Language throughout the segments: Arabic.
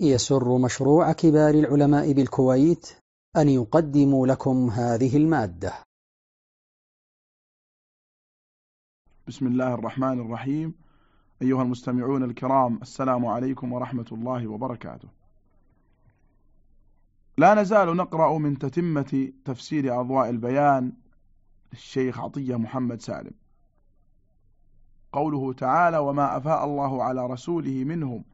يسر مشروع كبار العلماء بالكويت أن يقدم لكم هذه المادة. بسم الله الرحمن الرحيم. أيها المستمعون الكرام السلام عليكم ورحمة الله وبركاته. لا نزال نقرأ من تتمة تفسير أضواء البيان الشيخ عطية محمد سالم. قوله تعالى وما أفاء الله على رسوله منهم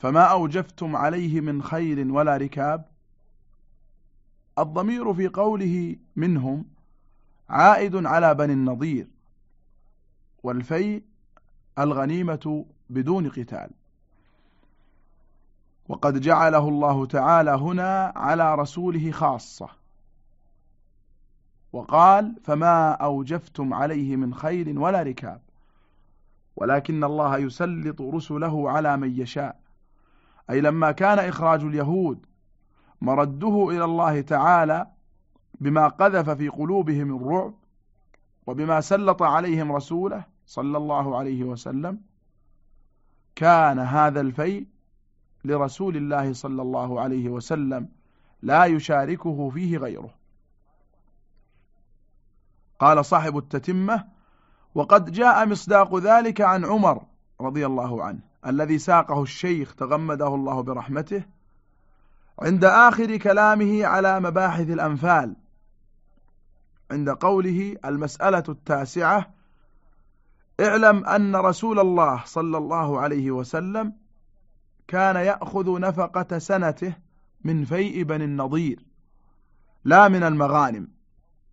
فما أوجفتم عليه من خيل ولا ركاب؟ الضمير في قوله منهم عائد على بني النضير والفيء الغنيمة بدون قتال. وقد جعله الله تعالى هنا على رسوله خاصة. وقال فما أوجفتم عليه من خيل ولا ركاب ولكن الله يسلط رسله على من يشاء. أي لما كان إخراج اليهود مرده إلى الله تعالى بما قذف في قلوبهم الرعب وبما سلط عليهم رسوله صلى الله عليه وسلم كان هذا الفيء لرسول الله صلى الله عليه وسلم لا يشاركه فيه غيره. قال صاحب التتمة وقد جاء مصداق ذلك عن عمر رضي الله عنه. الذي ساقه الشيخ تغمده الله برحمته عند آخر كلامه على مباحث الأنفال عند قوله المسألة التاسعة اعلم أن رسول الله صلى الله عليه وسلم كان يأخذ نفقة سنته من فيء بن النضير لا من المغانم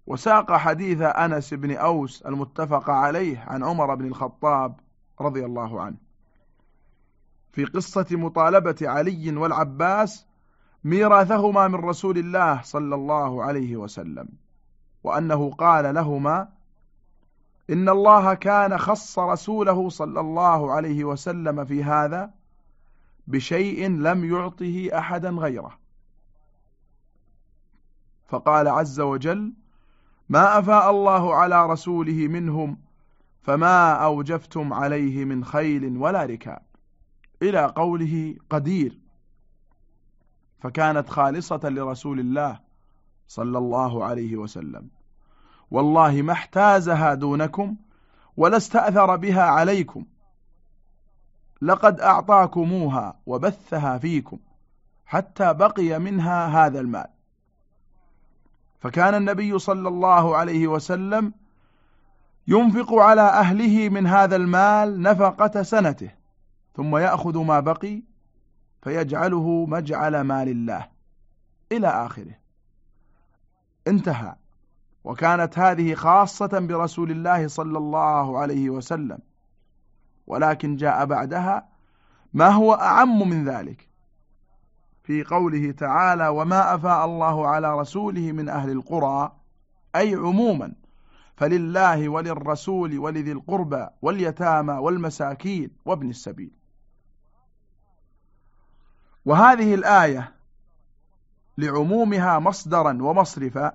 وساق حديث أنس بن أوس المتفق عليه عن عمر بن الخطاب رضي الله عنه. في قصة مطالبة علي والعباس ميراثهما من رسول الله صلى الله عليه وسلم وأنه قال لهما إن الله كان خص رسوله صلى الله عليه وسلم في هذا بشيء لم يعطه أحدا غيره. فقال عز وجل ما أفاء الله على رسوله منهم فما أوجفتم عليه من خيل ولا ركاب. إلى قوله قدير فكانت خالصة لرسول الله صلى الله عليه وسلم. والله ما احتازها دونكم ولا استأثر بها عليكم. لقد أعطاكموها وبثها فيكم حتى بقي منها هذا المال. فكان النبي صلى الله عليه وسلم ينفق على أهله من هذا المال نفقة سنته. ثم يأخذ ما بقي فيجعله مجعل مال الله إلى آخره. انتهى. وكانت هذه خاصة برسول الله صلى الله عليه وسلم. ولكن جاء بعدها ما هو أعم من ذلك؟ في قوله تعالى وما أفاء الله على رسوله من أهل القرى أي عموما فلله وللرسول ولذي القربى واليتامى والمساكين وابن السبيل. وهذه الآية لعمومها مصدرا ومصرفا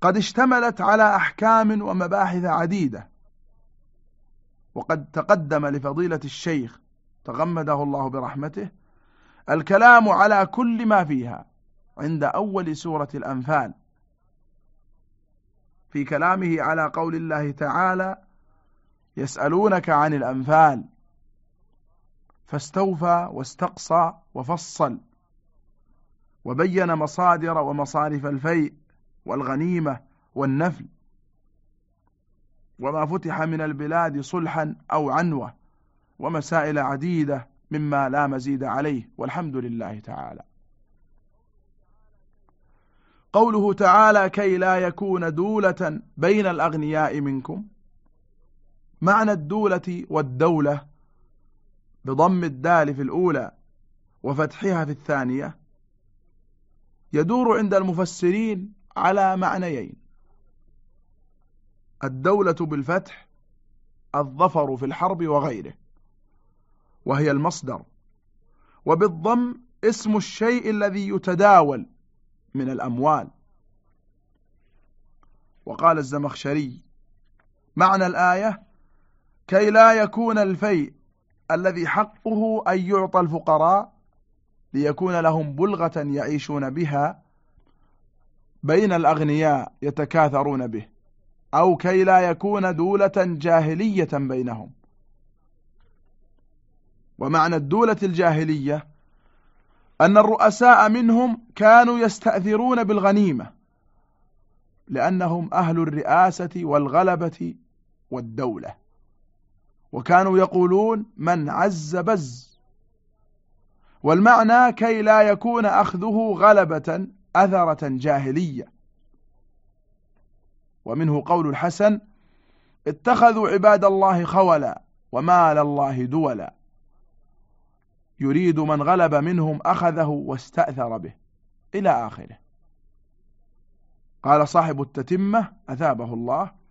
قد اشتملت على أحكام ومباحث عديدة وقد تقدم لفضيلة الشيخ تغمده الله برحمته الكلام على كل ما فيها عند أول سورة الأنفال في كلامه على قول الله تعالى يسألونك عن الأنفال فاستوفى واستقصى وفصل وبين مصادر ومصارف الفيء والغنيمة والنفل وما فتح من البلاد صلحا أو عنوة ومسائل عديدة مما لا مزيد عليه والحمد لله تعالى. قوله تعالى كي لا يكون دولة بين الأغنياء منكم معنى الدولة والدولة بضم الدال في الأولى وفتحها في الثانية يدور عند المفسرين على معنيين. الدولة بالفتح الظفر في الحرب وغيره وهي المصدر. وبالضم اسم الشيء الذي يتداول من الأموال. وقال الزمخشري معنى الآية كي لا يكون الفيء الذي حقه أن يعطى الفقراء ليكون لهم بلغة يعيشون بها بين الأغنياء يتكاثرون به أو كي لا يكون دولة جاهلية بينهم. ومعنى الدولة الجاهلية أن الرؤساء منهم كانوا يستأثرون بالغنيمة لأنهم أهل الرئاسة والغلبة والدولة. وكانوا يقولون من عز بز. والمعنى كي لا يكون أخذه غلبة أثرة جاهلية. ومنه قول الحسن اتخذوا عباد الله خولا ومال الله دولا. يريد من غلب منهم أخذه واستأثر به. إلى آخره. قال صاحب التتمة أثابه الله.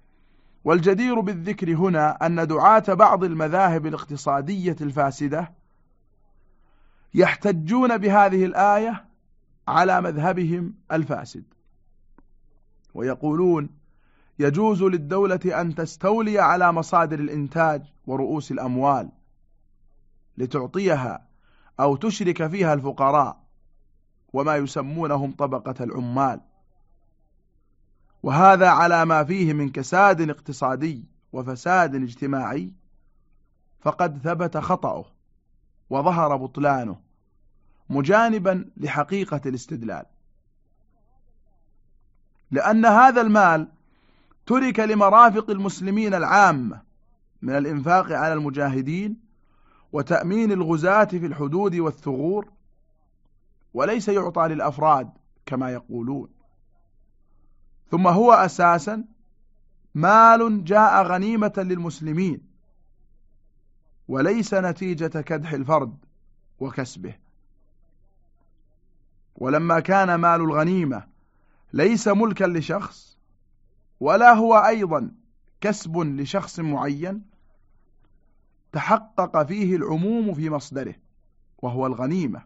والجدير بالذكر هنا أن دعاة بعض المذاهب الاقتصادية الفاسدة يحتجون بهذه الآية على مذهبهم الفاسد. ويقولون يجوز للدولة أن تستولي على مصادر الإنتاج ورؤوس الأموال لتعطيها أو تشرك فيها الفقراء وما يسمونهم طبقة العمال. وهذا على ما فيه من كساد اقتصادي وفساد اجتماعي فقد ثبت خطأه وظهر بطلانه مجانبا لحقيقة الاستدلال. لأن هذا المال ترك لمرافق المسلمين العامة من الإنفاق على المجاهدين وتأمين الغزاة في الحدود والثغور وليس يعطى للأفراد كما يقولون. ثم هو أساسا مال جاء غنيمة للمسلمين وليس نتيجة كدح الفرد وكسبه. ولما كان مال الغنيمة ليس ملكا لشخص ولا هو أيضا كسب لشخص معين تحقق فيه العموم في مصدره وهو الغنيمة.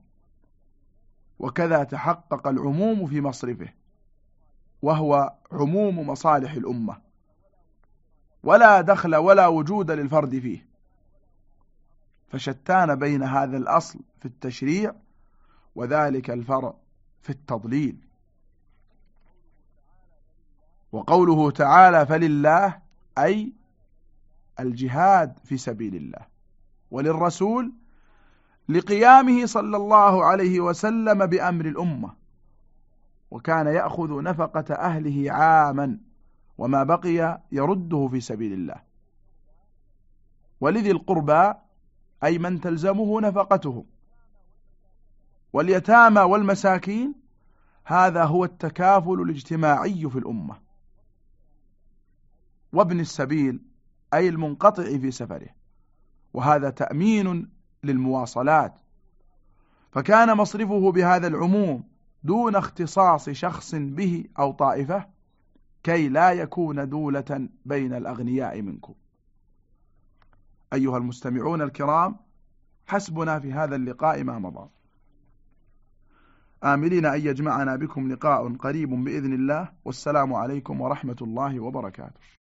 وكذا تحقق العموم في مصرفه. وهو عموم مصالح الأمة. ولا دخل ولا وجود للفرد فيه. فشتان بين هذا الأصل في التشريع وذلك الفرع في التضليل. وقوله تعالى فلله أي الجهاد في سبيل الله. وللرسول لقيامه صلى الله عليه وسلم بأمر الأمة. وكان يأخذ نفقة أهله عاما وما بقي يرده في سبيل الله. ولذي القربى أي من تلزمه نفقته. واليتامى والمساكين هذا هو التكافل الاجتماعي في الأمة. وابن السبيل أي المنقطع في سفره. وهذا تأمين للمواصلات. فكان مصرفه بهذا العموم دون اختصاص شخص به أو طائفة كي لا يكون دولة بين الأغنياء منكم. أيها المستمعون الكرام حسبنا في هذا اللقاء ما مضى. آملين أن يجمعنا بكم لقاء قريب بإذن الله والسلام عليكم ورحمة الله وبركاته.